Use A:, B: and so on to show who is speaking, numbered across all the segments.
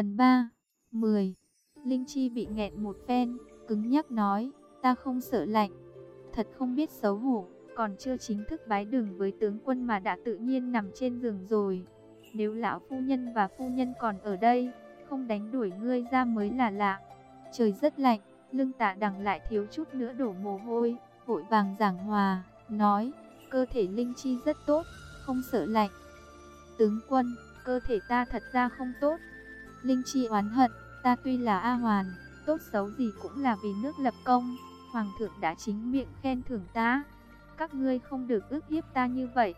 A: Phần 3 10 Linh Chi bị nghẹn một phen, cứng nhắc nói, ta không sợ lạnh. Thật không biết xấu hổ, còn chưa chính thức bái đường với tướng quân mà đã tự nhiên nằm trên giường rồi. Nếu lão phu nhân và phu nhân còn ở đây, không đánh đuổi ngươi ra mới là lạ. Trời rất lạnh, lưng tạ đằng lại thiếu chút nữa đổ mồ hôi, vội vàng giảng hòa, nói, cơ thể Linh Chi rất tốt, không sợ lạnh. Tướng quân, cơ thể ta thật ra không tốt. Linh Chi oán hận, ta tuy là A Hoàn, tốt xấu gì cũng là vì nước lập công. Hoàng thượng đã chính miệng khen thưởng ta. Các ngươi không được ước hiếp ta như vậy.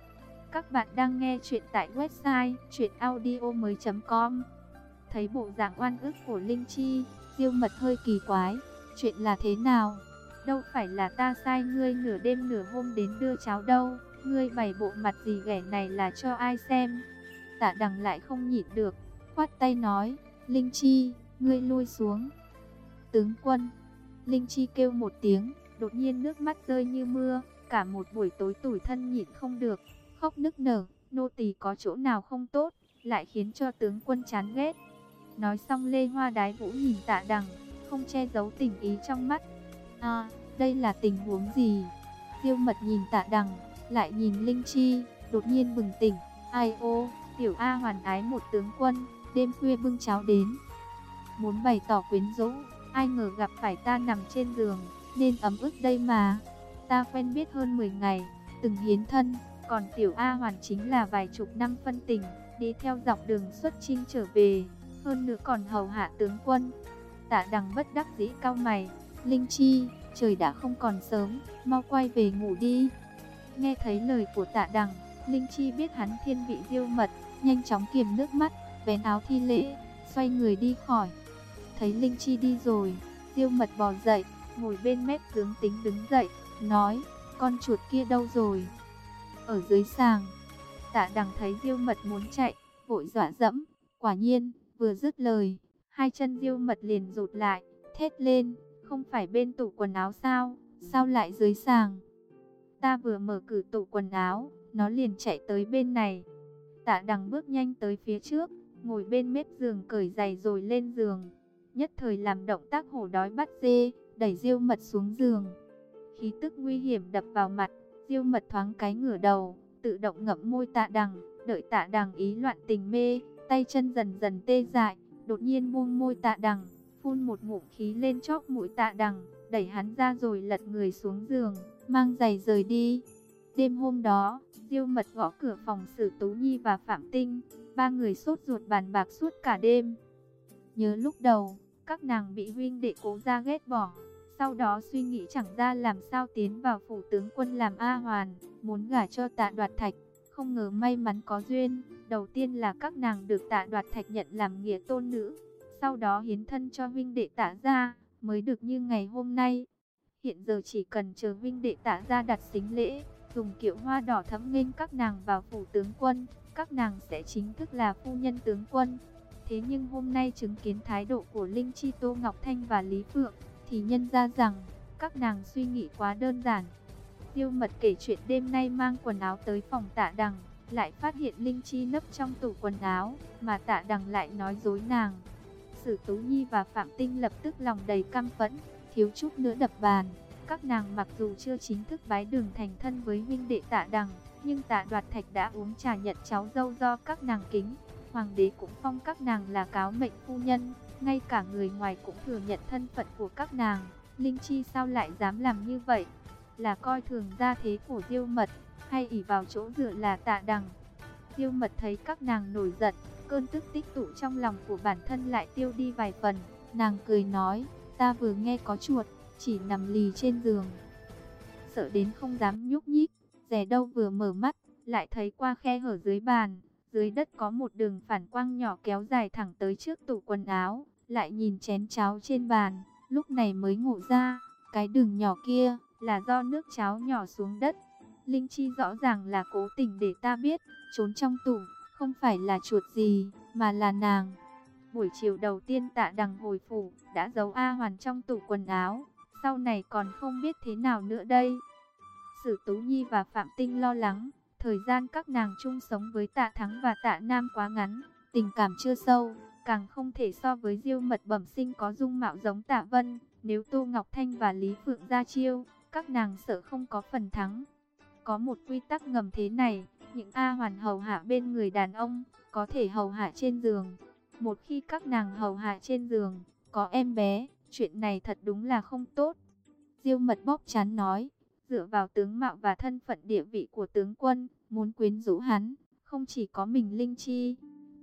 A: Các bạn đang nghe chuyện tại website chuyenaudio.com Thấy bộ dạng oan ức của Linh Chi, Diêu mật hơi kỳ quái. Chuyện là thế nào? Đâu phải là ta sai ngươi nửa đêm nửa hôm đến đưa cháu đâu. Ngươi bày bộ mặt gì ghẻ này là cho ai xem? Tạ đằng lại không nhịn được, khoát tay nói, Linh Chi, ngươi lui xuống. Tướng quân, Linh Chi kêu một tiếng, đột nhiên nước mắt rơi như mưa, cả một buổi tối tủi thân nhịn không được, khóc nức nở, nô tỳ có chỗ nào không tốt, lại khiến cho tướng quân chán ghét. Nói xong Lê Hoa Đái Vũ nhìn tạ đằng, không che giấu tình ý trong mắt. À, đây là tình huống gì? tiêu mật nhìn tạ đằng, lại nhìn Linh Chi, đột nhiên bừng tỉnh. Ai ô, tiểu A hoàn ái một tướng quân, đêm khuya bưng cháo đến. Muốn bày tỏ quyến rũ, ai ngờ gặp phải ta nằm trên giường, nên ấm ức đây mà. Ta quen biết hơn 10 ngày, từng hiến thân, còn tiểu A hoàn chính là vài chục năm phân tình, đi theo dọc đường xuất chinh trở về, hơn nữa còn hầu hạ tướng quân. Tạ đằng bất đắc dĩ cao mày, Linh Chi, trời đã không còn sớm, mau quay về ngủ đi. Nghe thấy lời của tạ đằng, Linh Chi biết hắn thiên vị diêu mật, nhanh chóng kiềm nước mắt, vén áo thi lễ, xoay người đi khỏi. Thấy Linh Chi đi rồi, diêu mật bò dậy, ngồi bên mép tướng tính đứng dậy, nói, con chuột kia đâu rồi? Ở dưới sàng, tạ đằng thấy diêu mật muốn chạy, vội dọa dẫm, quả nhiên, vừa dứt lời, hai chân diêu mật liền rụt lại, thét lên, không phải bên tủ quần áo sao, sao lại dưới sàng? Ta vừa mở cửa tủ quần áo, nó liền chạy tới bên này. Tạ đằng bước nhanh tới phía trước, ngồi bên mép giường cởi giày rồi lên giường. Nhất thời làm động tác hổ đói bắt dê, đẩy diêu mật xuống giường. Khí tức nguy hiểm đập vào mặt, diêu mật thoáng cái ngửa đầu, tự động ngậm môi tạ đằng, đợi tạ đằng ý loạn tình mê, tay chân dần dần tê dại, đột nhiên buông môi tạ đằng, phun một ngụm khí lên chóp mũi tạ đằng, đẩy hắn ra rồi lật người xuống giường, mang giày rời đi. Đêm hôm đó, Diêu Mật gõ cửa phòng Sử Tú Nhi và Phạm Tinh, ba người sốt ruột bàn bạc suốt cả đêm. Nhớ lúc đầu, các nàng bị huynh đệ cố ra ghét bỏ, sau đó suy nghĩ chẳng ra làm sao tiến vào phủ tướng quân làm A Hoàn, muốn gả cho tạ đoạt thạch, không ngờ may mắn có duyên, đầu tiên là các nàng được tạ đoạt thạch nhận làm nghĩa tôn nữ, sau đó hiến thân cho huynh đệ tạ ra, mới được như ngày hôm nay. Hiện giờ chỉ cần chờ huynh đệ tạ ra đặt xính lễ, dùng kiệu hoa đỏ thấm nghênh các nàng vào phủ tướng quân, các nàng sẽ chính thức là phu nhân tướng quân. Thế nhưng hôm nay chứng kiến thái độ của Linh Chi Tô Ngọc Thanh và Lý Phượng, thì nhân ra rằng, các nàng suy nghĩ quá đơn giản. Tiêu mật kể chuyện đêm nay mang quần áo tới phòng tạ đằng, lại phát hiện Linh Chi nấp trong tủ quần áo, mà tạ đằng lại nói dối nàng. Sử Tú Nhi và Phạm Tinh lập tức lòng đầy căm phẫn, thiếu chút nữa đập bàn. Các nàng mặc dù chưa chính thức bái đường thành thân với huynh đệ tạ đằng, nhưng tạ đoạt thạch đã uống trà nhận cháu dâu do các nàng kính. Hoàng đế cũng phong các nàng là cáo mệnh phu nhân, ngay cả người ngoài cũng thừa nhận thân phận của các nàng. Linh Chi sao lại dám làm như vậy? Là coi thường gia thế của Diêu Mật, hay ỷ vào chỗ dựa là tạ đằng? Diêu Mật thấy các nàng nổi giận, cơn tức tích tụ trong lòng của bản thân lại tiêu đi vài phần. Nàng cười nói, ta vừa nghe có chuột, chỉ nằm lì trên giường. Sợ đến không dám nhúc nhích, rẻ đâu vừa mở mắt, lại thấy qua khe hở dưới bàn, dưới đất có một đường phản quang nhỏ kéo dài thẳng tới trước tủ quần áo, lại nhìn chén cháo trên bàn, lúc này mới ngủ ra, cái đường nhỏ kia là do nước cháo nhỏ xuống đất. Linh Chi rõ ràng là cố tình để ta biết, trốn trong tủ, không phải là chuột gì, mà là nàng. Buổi chiều đầu tiên tạ đằng hồi phủ, đã giấu A Hoàn trong tủ quần áo, sau này còn không biết thế nào nữa đây. Sử Tú Nhi và Phạm Tinh lo lắng, thời gian các nàng chung sống với tạ Thắng và tạ Nam quá ngắn, tình cảm chưa sâu, càng không thể so với Diêu Mật bẩm sinh có dung mạo giống Tạ Vân, nếu Tô Ngọc Thanh và Lý Phượng ra chiêu, các nàng sợ không có phần thắng. Có một quy tắc ngầm thế này, những A hoàn hầu hạ bên người đàn ông, có thể hầu hạ trên giường. Một khi các nàng hầu hạ trên giường, có em bé, chuyện này thật đúng là không tốt. Diêu mật bóp chán nói, dựa vào tướng mạo và thân phận địa vị của tướng quân, muốn quyến rũ hắn, không chỉ có mình Linh Chi,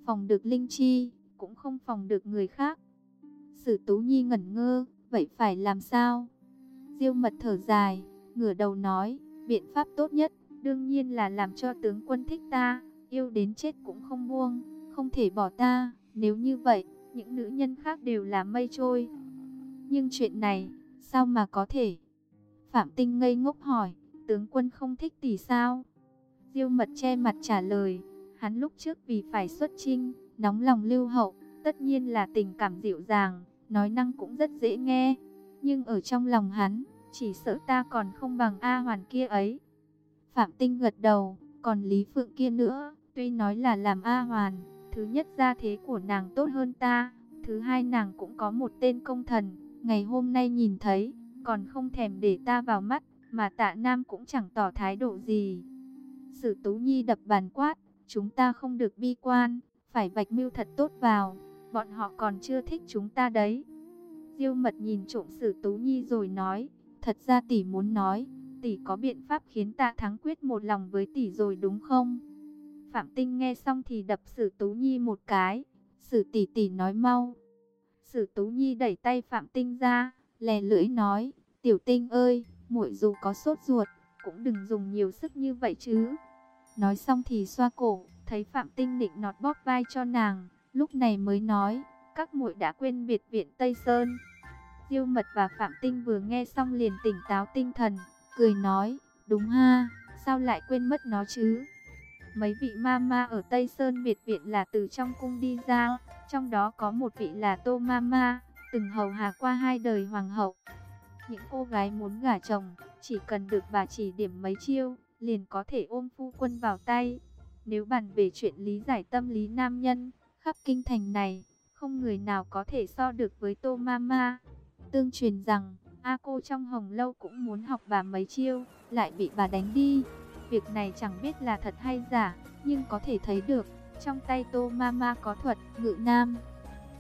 A: phòng được Linh Chi, cũng không phòng được người khác. Sử Tú Nhi ngẩn ngơ, vậy phải làm sao? Diêu mật thở dài, ngửa đầu nói, biện pháp tốt nhất, đương nhiên là làm cho tướng quân thích ta, yêu đến chết cũng không buông, không thể bỏ ta, nếu như vậy, những nữ nhân khác đều là mây trôi. Nhưng chuyện này, sao mà có thể? Phạm Tinh ngây ngốc hỏi, tướng quân không thích tỷ sao? Diêu mật che mặt trả lời, hắn lúc trước vì phải xuất chinh, nóng lòng lưu hậu, tất nhiên là tình cảm dịu dàng, nói năng cũng rất dễ nghe. Nhưng ở trong lòng hắn, chỉ sợ ta còn không bằng A Hoàn kia ấy. Phạm Tinh gật đầu, còn Lý Phượng kia nữa, tuy nói là làm A Hoàn, thứ nhất gia thế của nàng tốt hơn ta, thứ hai nàng cũng có một tên công thần, ngày hôm nay nhìn thấy, còn không thèm để ta vào mắt, mà tạ Nam cũng chẳng tỏ thái độ gì. Sử Tú Nhi đập bàn quát, chúng ta không được bi quan, phải vạch mưu thật tốt vào, bọn họ còn chưa thích chúng ta đấy. Diêu mật nhìn trộm Sử Tú Nhi rồi nói, thật ra tỷ muốn nói, tỷ có biện pháp khiến ta thắng quyết một lòng với tỷ rồi đúng không? Phạm Tinh nghe xong thì đập Sử Tú Nhi một cái, Sử tỷ tỷ nói mau. Sử Tú Nhi đẩy tay Phạm Tinh ra, lè lưỡi nói, tiểu tinh ơi, muội dù có sốt ruột, cũng đừng dùng nhiều sức như vậy chứ. Nói xong thì xoa cổ, thấy Phạm Tinh định nọt bóp vai cho nàng, lúc này mới nói, các muội đã quên biệt viện Tây Sơn. Diêu Mật và Phạm Tinh vừa nghe xong liền tỉnh táo tinh thần, cười nói, đúng ha, sao lại quên mất nó chứ? Mấy vị ma ma ở Tây Sơn biệt viện là từ trong cung đi ra, trong đó có một vị là Tô Ma Ma, từng hầu hạ qua hai đời hoàng hậu. Những cô gái muốn gả chồng, chỉ cần được bà chỉ điểm mấy chiêu, liền có thể ôm phu quân vào tay. Nếu bàn về chuyện lý giải tâm lý nam nhân, khắp kinh thành này, không người nào có thể so được với Tô Mama. Tương truyền rằng, A cô trong hồng lâu cũng muốn học bà mấy chiêu, lại bị bà đánh đi. Việc này chẳng biết là thật hay giả, nhưng có thể thấy được, trong tay Tô Mama có thuật ngự nam.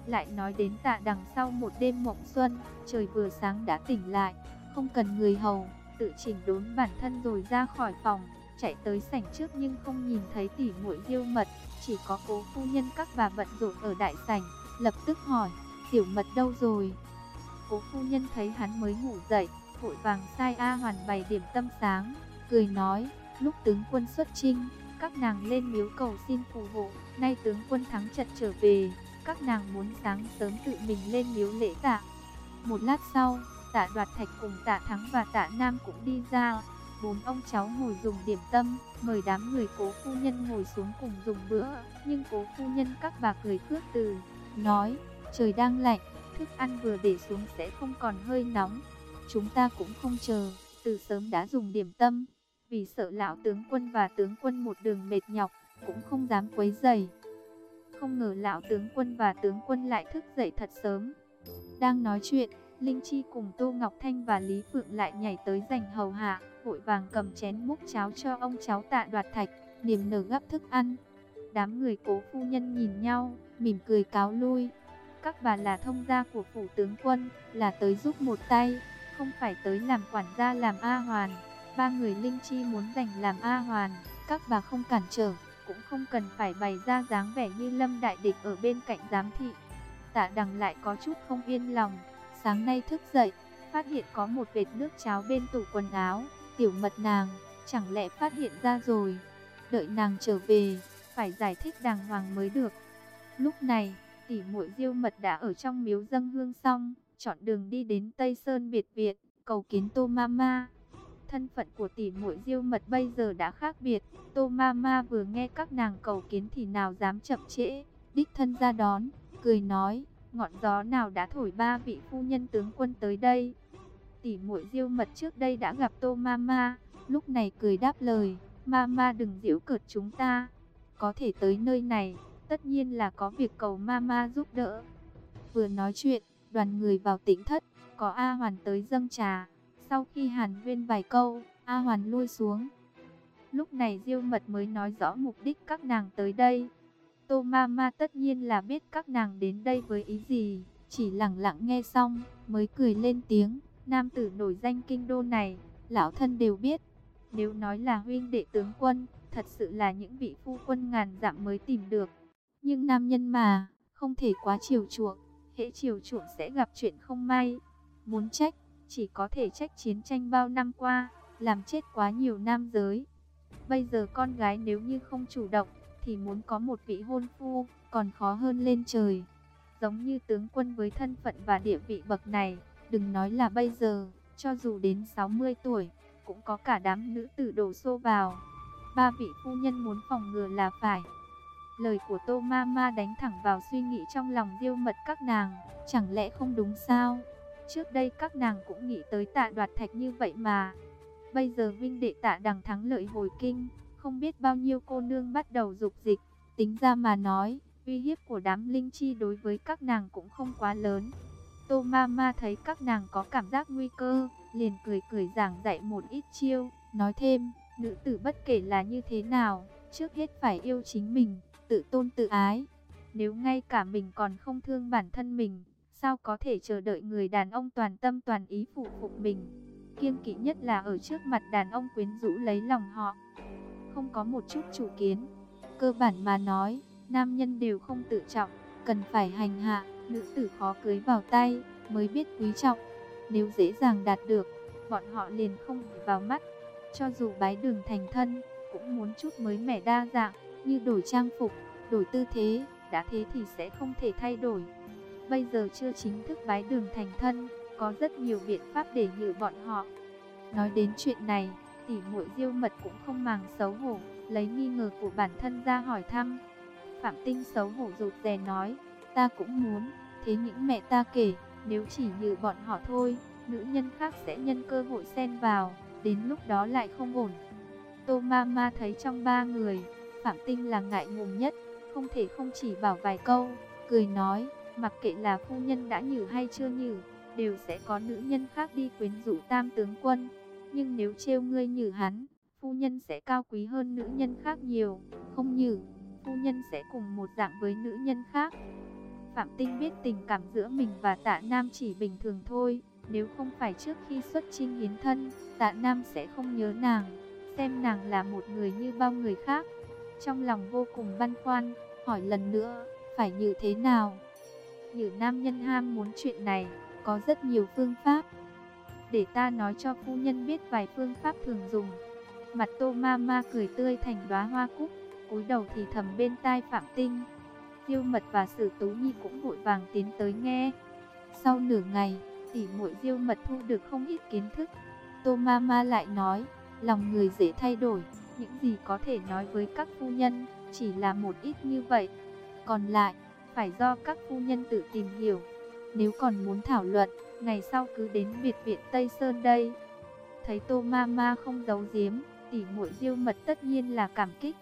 A: Lại nói đến tạ đằng sau một đêm mộng xuân, trời vừa sáng đã tỉnh lại, không cần người hầu, tự chỉnh đốn bản thân rồi ra khỏi phòng, chạy tới sảnh trước nhưng không nhìn thấy tỉ muội diêu mật, chỉ có cố phu nhân các bà bận rộn ở đại sảnh, lập tức hỏi, tiểu mật đâu rồi? Cố phu nhân thấy hắn mới ngủ dậy, vội vàng sai A hoàn bày điểm tâm sáng, cười nói, lúc tướng quân xuất chinh, các nàng lên miếu cầu xin phù hộ, nay tướng quân thắng trận trở về, các nàng muốn sáng sớm tự mình lên miếu lễ tạ. Một lát sau, tạ đoạt thạch cùng tạ thắng và tạ nam cũng đi ra, bốn ông cháu ngồi dùng điểm tâm, mời đám người cố phu nhân ngồi xuống cùng dùng bữa, nhưng cố phu nhân các bà cười khước từ, nói, trời đang lạnh, thức ăn vừa để xuống sẽ không còn hơi nóng, chúng ta cũng không chờ, từ sớm đã dùng điểm tâm, vì sợ lão tướng quân và tướng quân một đường mệt nhọc, cũng không dám quấy rầy. Không ngờ lão tướng quân và tướng quân lại thức dậy thật sớm. Đang nói chuyện, Linh Chi cùng Tô Ngọc Thanh và Lý Phượng lại nhảy tới giành hầu hạ, vội vàng cầm chén múc cháo cho ông cháu tạ đoạt thạch, niềm nở gắp thức ăn. Đám người cố phu nhân nhìn nhau, mỉm cười cáo lui. Các bà là thông gia của phủ tướng quân, là tới giúp một tay, không phải tới làm quản gia làm A Hoàn. Ba người Linh Chi muốn giành làm A Hoàn, các bà không cản trở, cũng không cần phải bày ra dáng vẻ như lâm đại địch ở bên cạnh giám thị. Tạ đằng lại có chút không yên lòng, sáng nay thức dậy, phát hiện có một vệt nước cháo bên tủ quần áo, tiểu mật nàng, chẳng lẽ phát hiện ra rồi, đợi nàng trở về, phải giải thích đàng hoàng mới được. Lúc này, tỷ muội diêu mật đã ở trong miếu dâng hương xong, chọn đường đi đến Tây Sơn Biệt Viện, cầu kiến Tô Mama. Thân phận của tỷ muội diêu mật bây giờ đã khác biệt, Tô Mama vừa nghe các nàng cầu kiến thì nào dám chậm trễ, đích thân ra đón, cười nói, ngọn gió nào đã thổi ba vị phu nhân tướng quân tới đây. Tỷ muội diêu mật trước đây đã gặp Tô Mama, lúc này cười đáp lời, Mama đừng giễu cợt chúng ta, có thể tới nơi này, tất nhiên là có việc cầu mama giúp đỡ. Vừa nói chuyện, đoàn người vào tĩnh thất, có A Hoàn tới dâng trà. Sau khi hàn huyên vài câu, A Hoàn lui xuống. Lúc này Diêu Mật mới nói rõ mục đích các nàng tới đây. Tô ma tất nhiên là biết các nàng đến đây với ý gì, chỉ lặng lặng nghe xong, mới cười lên tiếng, nam tử nổi danh kinh đô này, lão thân đều biết. Nếu nói là huynh đệ tướng quân, thật sự là những vị phu quân ngàn dặm mới tìm được. Nhưng nam nhân mà, không thể quá chiều chuộng, hễ chiều chuộng sẽ gặp chuyện không may. Muốn trách, chỉ có thể trách chiến tranh bao năm qua, làm chết quá nhiều nam giới. Bây giờ con gái nếu như không chủ động, thì muốn có một vị hôn phu, còn khó hơn lên trời. Giống như tướng quân với thân phận và địa vị bậc này, đừng nói là bây giờ, cho dù đến 60 tuổi, cũng có cả đám nữ tử đổ xô vào. Ba vị phu nhân muốn phòng ngừa là phải. Lời của Tô Mama đánh thẳng vào suy nghĩ trong lòng diêu mật các nàng, chẳng lẽ không đúng sao? Trước đây các nàng cũng nghĩ tới tạ đoạt thạch như vậy mà. Bây giờ vinh đệ tạ đằng thắng lợi hồi kinh, không biết bao nhiêu cô nương bắt đầu dục dịch, tính ra mà nói, uy hiếp của đám linh chi đối với các nàng cũng không quá lớn. Tô ma ma thấy các nàng có cảm giác nguy cơ, liền cười cười giảng dạy một ít chiêu, nói thêm, nữ tử bất kể là như thế nào, trước hết phải yêu chính mình, tự tôn tự ái. Nếu ngay cả mình còn không thương bản thân mình, sao có thể chờ đợi người đàn ông toàn tâm toàn ý phụ phục mình. Kiêng kỵ nhất là ở trước mặt đàn ông quyến rũ lấy lòng họ. Không có một chút chủ kiến. Cơ bản mà nói, nam nhân đều không tự trọng, cần phải hành hạ, nữ tử khó cưới vào tay, mới biết quý trọng. Nếu dễ dàng đạt được, bọn họ liền không vào mắt. Cho dù bái đường thành thân, cũng muốn chút mới mẻ đa dạng, như đổi trang phục, đổi tư thế, đã thế thì sẽ không thể thay đổi. Bây giờ chưa chính thức bái đường thành thân, có rất nhiều biện pháp để nhử bọn họ. Nói đến chuyện này, tỷ muội diêu mật cũng không màng xấu hổ, lấy nghi ngờ của bản thân ra hỏi thăm. Phạm Tinh xấu hổ rụt rè nói, ta cũng muốn, thế những mẹ ta kể, nếu chỉ như bọn họ thôi, nữ nhân khác sẽ nhân cơ hội xen vào, đến lúc đó lại không ổn. Tô Ma Ma thấy trong ba người, Phạm Tinh là ngại ngùng nhất, không thể không chỉ bảo vài câu, cười nói, mặc kệ là phu nhân đã nhử hay chưa nhử, đều sẽ có nữ nhân khác đi quyến rũ tam tướng quân. Nhưng nếu trêu ngươi nhử hắn, phu nhân sẽ cao quý hơn nữ nhân khác nhiều, không nhử, phu nhân sẽ cùng một dạng với nữ nhân khác. Phạm Tinh biết tình cảm giữa mình và tạ Nam chỉ bình thường thôi, nếu không phải trước khi xuất chinh hiến thân, tạ Nam sẽ không nhớ nàng, xem nàng là một người như bao người khác. Trong lòng vô cùng băn khoăn, hỏi lần nữa, phải như thế nào? Như nam nhân ham muốn chuyện này, có rất nhiều phương pháp. Để ta nói cho phu nhân biết vài phương pháp thường dùng. Mặt tô ma ma cười tươi thành đóa hoa cúc, cúi đầu thì thầm bên tai Phạm Tinh. Diêu mật và sử tú nhi cũng vội vàng tiến tới nghe. Sau nửa ngày, tỉ muội diêu mật thu được không ít kiến thức. Tô ma ma lại nói, lòng người dễ thay đổi, những gì có thể nói với các phu nhân, chỉ là một ít như vậy. Còn lại, phải do các phu nhân tự tìm hiểu. Nếu còn muốn thảo luận, ngày sau cứ đến biệt viện Tây Sơn đây. Thấy Tô Ma Ma không giấu giếm, tỉ muội diêu mật tất nhiên là cảm kích.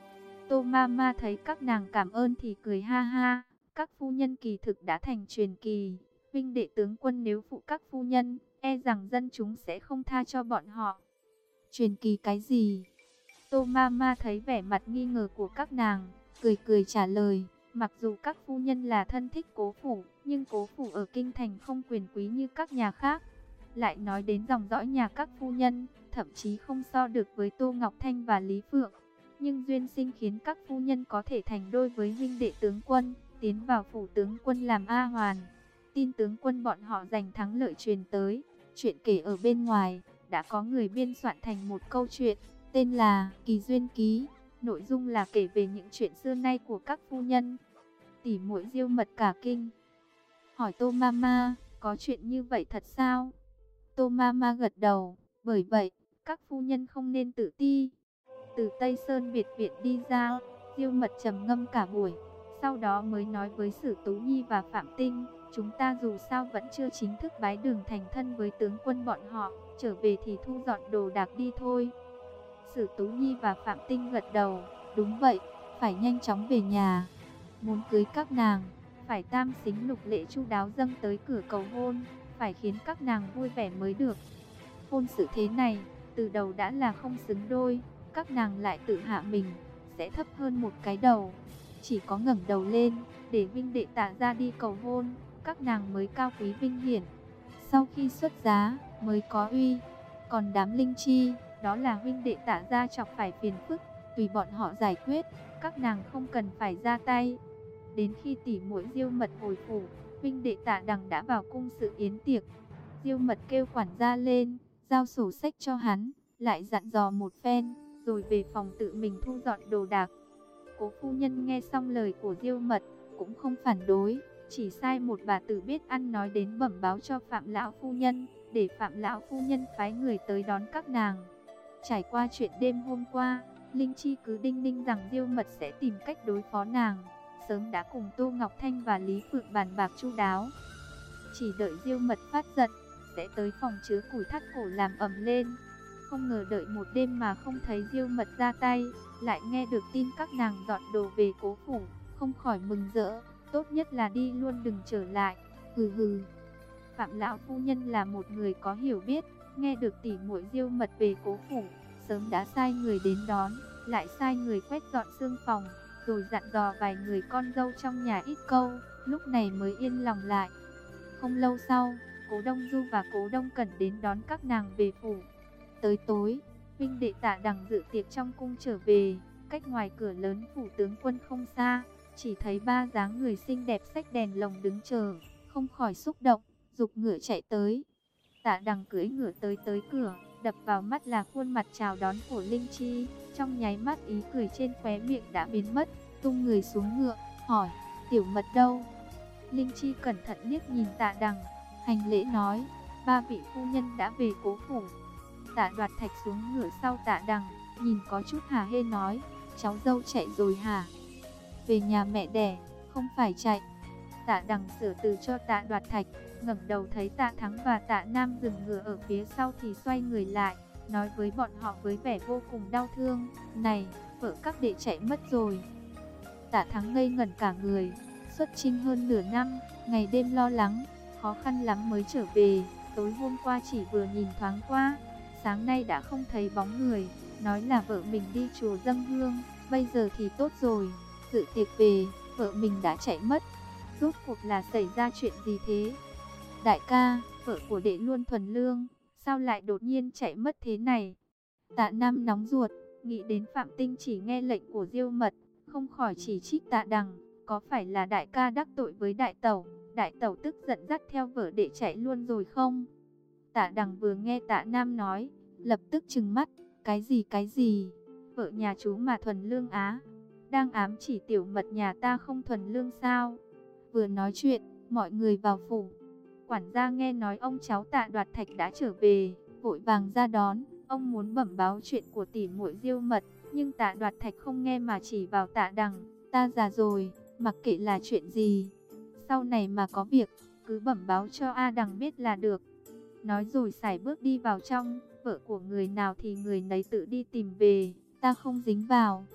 A: Tô Ma Ma thấy các nàng cảm ơn thì cười ha ha, các phu nhân kỳ thực đã thành truyền kỳ. Vinh đệ tướng quân nếu phụ các phu nhân, e rằng dân chúng sẽ không tha cho bọn họ. Truyền kỳ cái gì? Tô Ma Ma thấy vẻ mặt nghi ngờ của các nàng, cười cười trả lời. Mặc dù các phu nhân là thân thích cố phủ, nhưng cố phủ ở kinh thành không quyền quý như các nhà khác. Lại nói đến dòng dõi nhà các phu nhân, thậm chí không so được với Tô Ngọc Thanh và Lý Phượng. Nhưng duyên sinh khiến các phu nhân có thể thành đôi với huynh đệ tướng quân, tiến vào phủ tướng quân làm A Hoàn. Tin tướng quân bọn họ giành thắng lợi truyền tới, chuyện kể ở bên ngoài, đã có người biên soạn thành một câu chuyện, tên là Kỳ Duyên Ký. Nội dung là kể về những chuyện xưa nay của các phu nhân, tỉ muội diêu mật cả kinh. Hỏi Tô Mama, có chuyện như vậy thật sao? Tô Mama gật đầu, bởi vậy, các phu nhân không nên tự ti. Từ Tây Sơn Biệt Viện đi ra, diêu mật trầm ngâm cả buổi. Sau đó mới nói với Sử Tú Nhi và Phạm Tinh, chúng ta dù sao vẫn chưa chính thức bái đường thành thân với tướng quân bọn họ, trở về thì thu dọn đồ đạc đi thôi. Sử Tú Nhi và Phạm Tinh gật đầu, đúng vậy, phải nhanh chóng về nhà muốn cưới các nàng, phải tam xính lục lệ chu đáo dâng tới cửa cầu hôn, phải khiến các nàng vui vẻ mới được. Hôn sự thế này, từ đầu đã là không xứng đôi, các nàng lại tự hạ mình, sẽ thấp hơn một cái đầu. Chỉ có ngẩng đầu lên, để vinh đệ tạ ra đi cầu hôn, các nàng mới cao quý vinh hiển. Sau khi xuất giá, mới có uy. Còn đám linh chi, đó là huynh đệ tạ ra chọc phải phiền phức, tùy bọn họ giải quyết, các nàng không cần phải ra tay. Đến khi tỷ muội diêu mật hồi phủ, huynh đệ tạ đằng đã vào cung sự yến tiệc. Diêu mật kêu quản gia lên, giao sổ sách cho hắn, lại dặn dò một phen, rồi về phòng tự mình thu dọn đồ đạc. Cố phu nhân nghe xong lời của Diêu Mật, cũng không phản đối, chỉ sai một bà tử biết ăn nói đến bẩm báo cho Phạm lão phu nhân, để Phạm lão phu nhân phái người tới đón các nàng. Trải qua chuyện đêm hôm qua, Linh Chi cứ đinh ninh rằng Diêu Mật sẽ tìm cách đối phó nàng, sớm đã cùng Tô Ngọc Thanh và Lý Phượng bàn bạc chu đáo. Chỉ đợi Diêu Mật phát giận, sẽ tới phòng chứa củi thắt cổ làm ẩm lên. Không ngờ đợi một đêm mà không thấy Diêu Mật ra tay, lại nghe được tin các nàng dọn đồ về cố phủ, không khỏi mừng rỡ, tốt nhất là đi luôn đừng trở lại. Hừ hừ. Phạm lão phu nhân là một người có hiểu biết, nghe được tỉ muội Diêu Mật về cố phủ, sớm đã sai người đến đón, lại sai người quét dọn xương phòng, rồi dặn dò vài người con dâu trong nhà ít câu, lúc này mới yên lòng lại. Không lâu sau, Cố Đông Du và Cố Đông Cẩn đến đón các nàng về phủ. Tới tối, Vinh đệ tạ đằng dự tiệc trong cung trở về, cách ngoài cửa lớn phủ tướng quân không xa, chỉ thấy ba dáng người xinh đẹp xách đèn lồng đứng chờ, không khỏi xúc động, dục ngựa chạy tới. Tạ đằng cưỡi ngựa tới tới cửa, đập vào mắt là khuôn mặt chào đón của Linh Chi, trong nháy mắt ý cười trên khóe miệng đã biến mất, tung người xuống ngựa, hỏi, tiểu mật đâu? Linh Chi cẩn thận liếc nhìn tạ đằng, hành lễ nói, ba vị phu nhân đã về cố phủ. Tạ đoạt thạch xuống ngựa sau tạ đằng, nhìn có chút hà hê nói, cháu dâu chạy rồi hả? Về nhà mẹ đẻ, không phải chạy. Tạ đằng sửa từ cho tạ đoạt thạch, ngẩng đầu thấy tạ thắng và tạ nam dừng ngựa ở phía sau thì xoay người lại, nói với bọn họ với vẻ vô cùng đau thương, này, vợ các đệ chạy mất rồi. Tạ thắng ngây ngẩn cả người, xuất trinh hơn nửa năm, ngày đêm lo lắng, khó khăn lắm mới trở về, tối hôm qua chỉ vừa nhìn thoáng qua, sáng nay đã không thấy bóng người, nói là vợ mình đi chùa dâng hương, bây giờ thì tốt rồi, dự tiệc về, vợ mình đã chạy mất, rốt cuộc là xảy ra chuyện gì thế? Đại ca, vợ của đệ luôn thuần lương, sao lại đột nhiên chạy mất thế này? Tạ Nam nóng ruột, nghĩ đến Phạm Tinh chỉ nghe lệnh của Diêu Mật, không khỏi chỉ trích Tạ Đằng, có phải là đại ca đắc tội với đại tẩu, đại tẩu tức giận dắt theo vợ đệ chạy luôn rồi không? Tạ Đằng vừa nghe Tạ Nam nói, lập tức trừng mắt, cái gì cái gì? Vợ nhà chú mà thuần lương á, đang ám chỉ tiểu mật nhà ta không thuần lương sao? Vừa nói chuyện, mọi người vào phủ. Quản gia nghe nói ông cháu Tạ Đoạt Thạch đã trở về, vội vàng ra đón, ông muốn bẩm báo chuyện của tỷ muội Diêu Mật, nhưng Tạ Đoạt Thạch không nghe mà chỉ vào Tạ Đằng, ta già rồi, mặc kệ là chuyện gì, sau này mà có việc, cứ bẩm báo cho A Đằng biết là được. Nói rồi xài bước đi vào trong, vợ của người nào thì người nấy tự đi tìm về, ta không dính vào.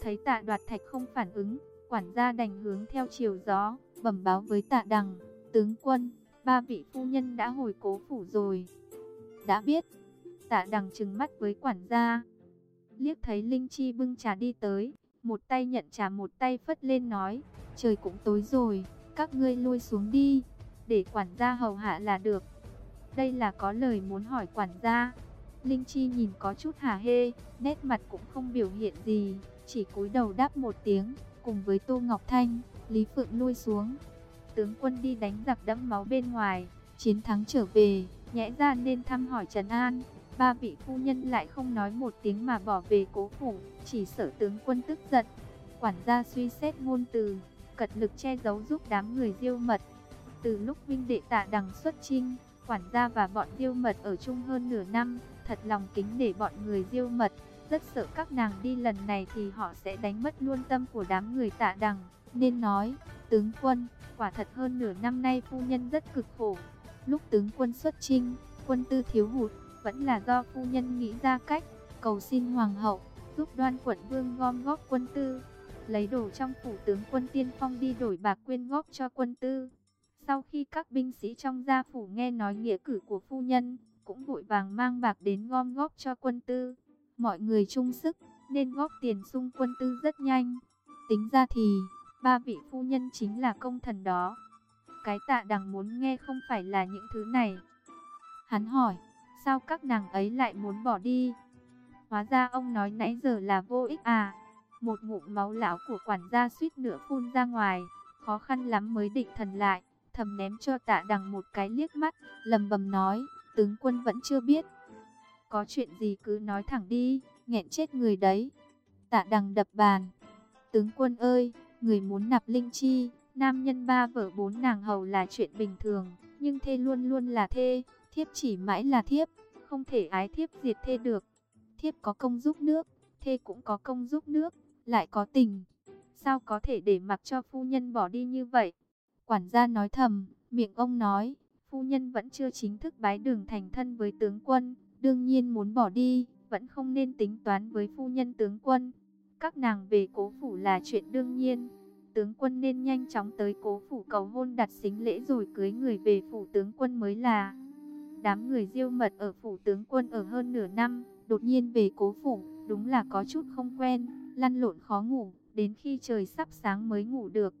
A: Thấy tạ đoạt thạch không phản ứng, quản gia đành hướng theo chiều gió, bẩm báo với tạ đằng, tướng quân, ba vị phu nhân đã hồi cố phủ rồi. Đã biết, tạ đằng trừng mắt với quản gia. Liếc thấy Linh Chi bưng trà đi tới, một tay nhận trà một tay phất lên nói, trời cũng tối rồi, các ngươi lui xuống đi, để quản gia hầu hạ là được. Đây là có lời muốn hỏi quản gia. Linh Chi nhìn có chút hả hê, nét mặt cũng không biểu hiện gì, chỉ cúi đầu đáp một tiếng, cùng với Tô Ngọc Thanh, Lý Phượng lui xuống. Tướng quân đi đánh giặc đẫm máu bên ngoài, chiến thắng trở về, nhẽ ra nên thăm hỏi Trần An. Ba vị phu nhân lại không nói một tiếng mà bỏ về cố phủ, chỉ sợ tướng quân tức giận. Quản gia suy xét ngôn từ, cật lực che giấu giúp đám người diêu mật. Từ lúc Vinh Đệ Tạ Đằng xuất chinh, quản gia và bọn diêu mật ở chung hơn nửa năm, thật lòng kính để bọn người diêu mật, rất sợ các nàng đi lần này thì họ sẽ đánh mất luôn tâm của đám người Tạ Đằng, nên nói, tướng quân, quả thật hơn nửa năm nay phu nhân rất cực khổ. Lúc tướng quân xuất chinh, quân tư thiếu hụt, vẫn là do phu nhân nghĩ ra cách, cầu xin hoàng hậu, giúp đoan quận vương gom góp quân tư. lấy đồ trong phủ tướng quân tiên phong đi đổi bạc quyên góp cho quân tư. Sau khi các binh sĩ trong gia phủ nghe nói nghĩa cử của phu nhân, cũng vội vàng mang bạc đến gom góp cho quân tư. Mọi người chung sức, nên góp tiền sung quân tư rất nhanh. Tính ra thì, ba vị phu nhân chính là công thần đó. Cái tạ đằng muốn nghe không phải là những thứ này. Hắn hỏi, sao các nàng ấy lại muốn bỏ đi? Hóa ra ông nói nãy giờ là vô ích à. Một ngụm máu lão của quản gia suýt nữa phun ra ngoài, khó khăn lắm mới định thần lại, thầm ném cho tạ đằng một cái liếc mắt, lầm bầm nói, tướng quân vẫn chưa biết. Có chuyện gì cứ nói thẳng đi, nghẹn chết người đấy. Tạ đằng đập bàn. Tướng quân ơi, người muốn nạp linh chi, nam nhân ba vợ bốn nàng hầu là chuyện bình thường, nhưng thê luôn luôn là thê, thiếp chỉ mãi là thiếp, không thể ái thiếp diệt thê được. Thiếp có công giúp nước, thê cũng có công giúp nước, lại có tình. Sao có thể để mặc cho phu nhân bỏ đi như vậy? Quản gia nói thầm, miệng ông nói, phu nhân vẫn chưa chính thức bái đường thành thân với tướng quân, đương nhiên muốn bỏ đi, vẫn không nên tính toán với phu nhân tướng quân. Các nàng về cố phủ là chuyện đương nhiên, tướng quân nên nhanh chóng tới cố phủ cầu hôn đặt xính lễ rồi cưới người về phủ tướng quân mới là. Đám người diêu mật ở phủ tướng quân ở hơn nửa năm, đột nhiên về cố phủ, đúng là có chút không quen, lăn lộn khó ngủ, đến khi trời sắp sáng mới ngủ được.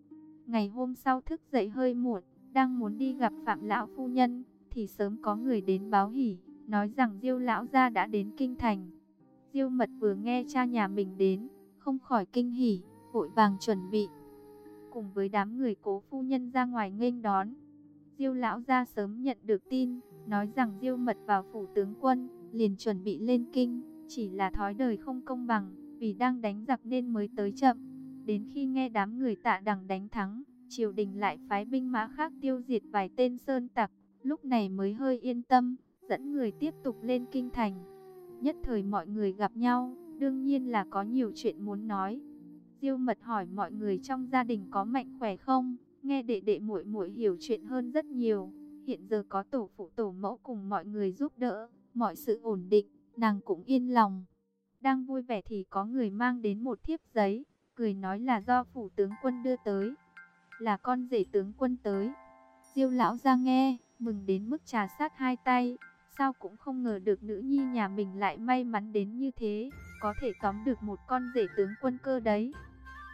A: Ngày hôm sau thức dậy hơi muộn, đang muốn đi gặp Phạm Lão Phu Nhân, thì sớm có người đến báo hỉ, nói rằng Diêu Lão Gia đã đến Kinh Thành. Diêu Mật vừa nghe cha nhà mình đến, không khỏi kinh hỉ, vội vàng chuẩn bị. Cùng với đám người cố phu nhân ra ngoài nghênh đón. Diêu Lão ra sớm nhận được tin, nói rằng Diêu Mật vào phủ tướng quân, liền chuẩn bị lên kinh, chỉ là thói đời không công bằng, vì đang đánh giặc nên mới tới chậm. Đến khi nghe đám người tạ đằng đánh thắng, triều đình lại phái binh mã khác tiêu diệt vài tên sơn tặc, lúc này mới hơi yên tâm, dẫn người tiếp tục lên kinh thành. Nhất thời mọi người gặp nhau, đương nhiên là có nhiều chuyện muốn nói. Diêu mật hỏi mọi người trong gia đình có mạnh khỏe không, nghe đệ đệ muội muội hiểu chuyện hơn rất nhiều. Hiện giờ có tổ phụ tổ mẫu cùng mọi người giúp đỡ, mọi sự ổn định, nàng cũng yên lòng. Đang vui vẻ thì có người mang đến một thiếp giấy, cười nói là do phủ tướng quân đưa tới. Là con rể tướng quân tới. Diêu lão ra nghe, mừng đến mức trà sát hai tay. Sao cũng không ngờ được nữ nhi nhà mình lại may mắn đến như thế, có thể tóm được một con rể tướng quân cơ đấy.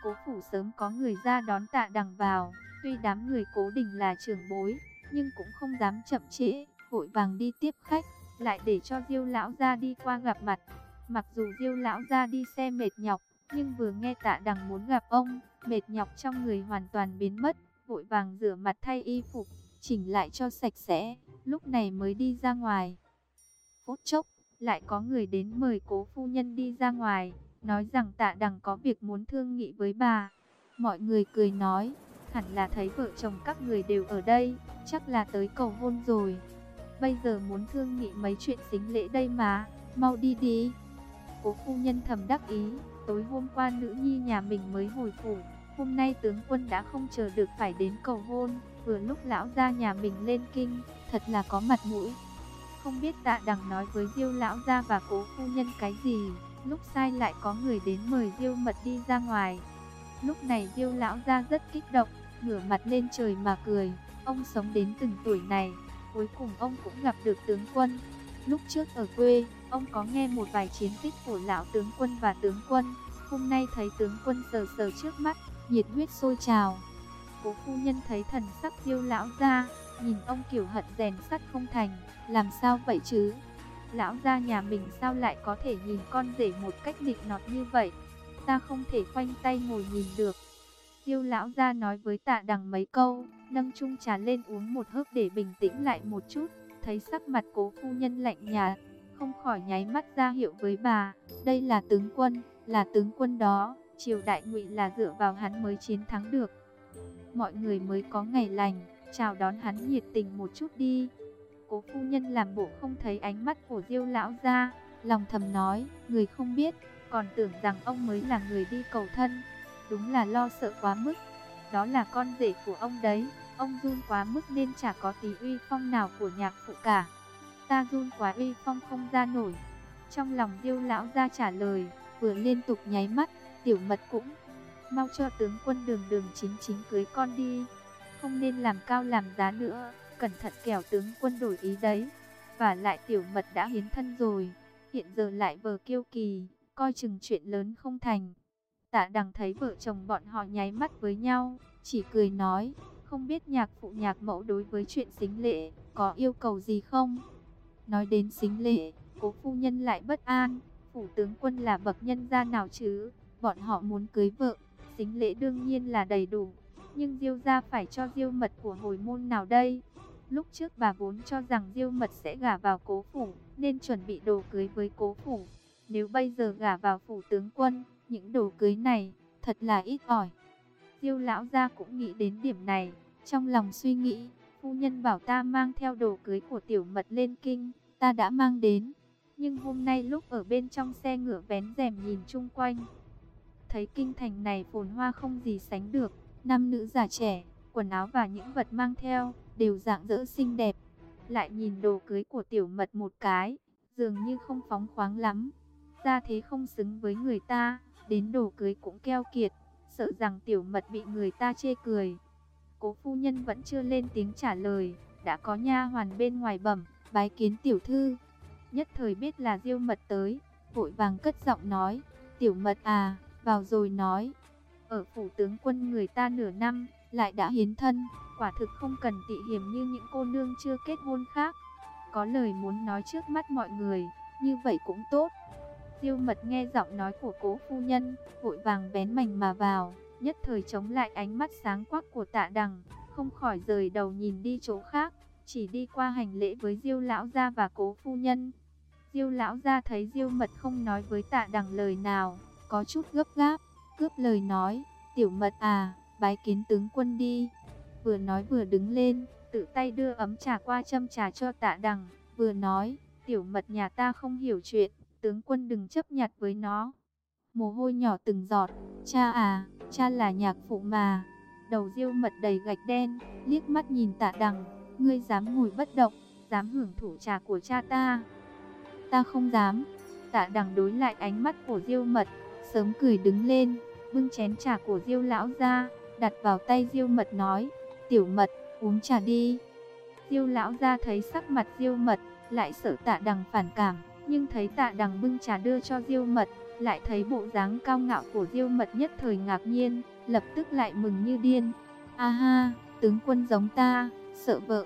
A: Cố phủ sớm có người ra đón tạ đằng vào, tuy đám người cố đình là trưởng bối, nhưng cũng không dám chậm trễ, vội vàng đi tiếp khách, lại để cho Diêu lão ra đi qua gặp mặt. Mặc dù Diêu lão ra đi xe mệt nhọc, nhưng vừa nghe tạ đằng muốn gặp ông, mệt nhọc trong người hoàn toàn biến mất, vội vàng rửa mặt thay y phục, chỉnh lại cho sạch sẽ, lúc này mới đi ra ngoài. Phút chốc, lại có người đến mời cố phu nhân đi ra ngoài, nói rằng tạ đằng có việc muốn thương nghị với bà. Mọi người cười nói, hẳn là thấy vợ chồng các người đều ở đây, chắc là tới cầu hôn rồi. Bây giờ muốn thương nghị mấy chuyện xính lễ đây mà, mau đi đi. Cố phu nhân thầm đắc ý, tối hôm qua nữ nhi nhà mình mới hồi phủ, hôm nay tướng quân đã không chờ được phải đến cầu hôn, vừa lúc lão ra nhà mình lên kinh, thật là có mặt mũi. Không biết tạ đằng nói với diêu lão gia và cố phu nhân cái gì, lúc sai lại có người đến mời diêu mật đi ra ngoài. Lúc này diêu lão gia rất kích động, ngửa mặt lên trời mà cười, ông sống đến từng tuổi này, cuối cùng ông cũng gặp được tướng quân. Lúc trước ở quê, ông có nghe một vài chiến tích của lão tướng quân và tướng quân. Hôm nay thấy tướng quân sờ sờ trước mắt, nhiệt huyết sôi trào. Cố phu nhân thấy thần sắc diêu lão ra, nhìn ông kiểu hận rèn sắt không thành, làm sao vậy chứ? Lão gia nhà mình sao lại có thể nhìn con rể một cách địch nọt như vậy? Ta không thể khoanh tay ngồi nhìn được. tiêu lão gia nói với tạ đằng mấy câu, nâng chung trà lên uống một hớp để bình tĩnh lại một chút thấy sắc mặt cố phu nhân lạnh nhạt, không khỏi nháy mắt ra hiệu với bà, đây là tướng quân, là tướng quân đó, triều đại ngụy là dựa vào hắn mới chiến thắng được. Mọi người mới có ngày lành, chào đón hắn nhiệt tình một chút đi. Cố phu nhân làm bộ không thấy ánh mắt của Diêu lão ra, lòng thầm nói, người không biết, còn tưởng rằng ông mới là người đi cầu thân. Đúng là lo sợ quá mức. Đó là con rể của ông đấy. Ông run quá mức nên chả có tí uy phong nào của nhạc phụ cả. Ta run quá uy phong không ra nổi. Trong lòng diêu lão ra trả lời, vừa liên tục nháy mắt, tiểu mật cũng mau cho tướng quân đường đường chính chính cưới con đi. Không nên làm cao làm giá nữa, cẩn thận kẻo tướng quân đổi ý đấy. Và lại tiểu mật đã hiến thân rồi, hiện giờ lại vờ kiêu kỳ, coi chừng chuyện lớn không thành. Tạ đằng thấy vợ chồng bọn họ nháy mắt với nhau, chỉ cười nói, không biết nhạc phụ nhạc mẫu đối với chuyện xính lệ, có yêu cầu gì không? Nói đến xính lệ, cố phu nhân lại bất an, phủ tướng quân là bậc nhân gia nào chứ, bọn họ muốn cưới vợ, xính lễ đương nhiên là đầy đủ, nhưng diêu gia phải cho diêu mật của hồi môn nào đây? Lúc trước bà vốn cho rằng diêu mật sẽ gả vào cố phủ, nên chuẩn bị đồ cưới với cố phủ. Nếu bây giờ gả vào phủ tướng quân, những đồ cưới này thật là ít ỏi. Diêu lão gia cũng nghĩ đến điểm này, trong lòng suy nghĩ, phu nhân bảo ta mang theo đồ cưới của tiểu mật lên kinh, ta đã mang đến. Nhưng hôm nay lúc ở bên trong xe ngựa vén rèm nhìn chung quanh, thấy kinh thành này phồn hoa không gì sánh được, nam nữ già trẻ, quần áo và những vật mang theo đều dạng dỡ xinh đẹp. Lại nhìn đồ cưới của tiểu mật một cái, dường như không phóng khoáng lắm. Ra thế không xứng với người ta, đến đồ cưới cũng keo kiệt, sợ rằng tiểu mật bị người ta chê cười. Cố phu nhân vẫn chưa lên tiếng trả lời, đã có nha hoàn bên ngoài bẩm, bái kiến tiểu thư. Nhất thời biết là diêu mật tới, vội vàng cất giọng nói, tiểu mật à, vào rồi nói. Ở phủ tướng quân người ta nửa năm, lại đã hiến thân, quả thực không cần tị hiểm như những cô nương chưa kết hôn khác. Có lời muốn nói trước mắt mọi người, như vậy cũng tốt. Diêu mật nghe giọng nói của cố phu nhân, vội vàng bén mảnh mà vào, nhất thời chống lại ánh mắt sáng quắc của tạ đằng, không khỏi rời đầu nhìn đi chỗ khác, chỉ đi qua hành lễ với Diêu lão gia và cố phu nhân. Diêu lão gia thấy Diêu mật không nói với tạ đằng lời nào, có chút gấp gáp, cướp lời nói, tiểu mật à, bái kiến tướng quân đi. Vừa nói vừa đứng lên, tự tay đưa ấm trà qua châm trà cho tạ đằng, vừa nói, tiểu mật nhà ta không hiểu chuyện, tướng quân đừng chấp nhặt với nó. Mồ hôi nhỏ từng giọt, cha à, cha là nhạc phụ mà. Đầu diêu mật đầy gạch đen, liếc mắt nhìn tạ đằng, ngươi dám ngồi bất động, dám hưởng thụ trà của cha ta. Ta không dám, tạ đằng đối lại ánh mắt của diêu mật, sớm cười đứng lên, bưng chén trà của diêu lão ra, đặt vào tay diêu mật nói, tiểu mật, uống trà đi. Diêu lão ra thấy sắc mặt diêu mật, lại sợ tạ đằng phản cảm, nhưng thấy tạ đằng bưng trà đưa cho diêu mật, lại thấy bộ dáng cao ngạo của diêu mật nhất thời ngạc nhiên, lập tức lại mừng như điên. A ha, tướng quân giống ta, sợ vợ,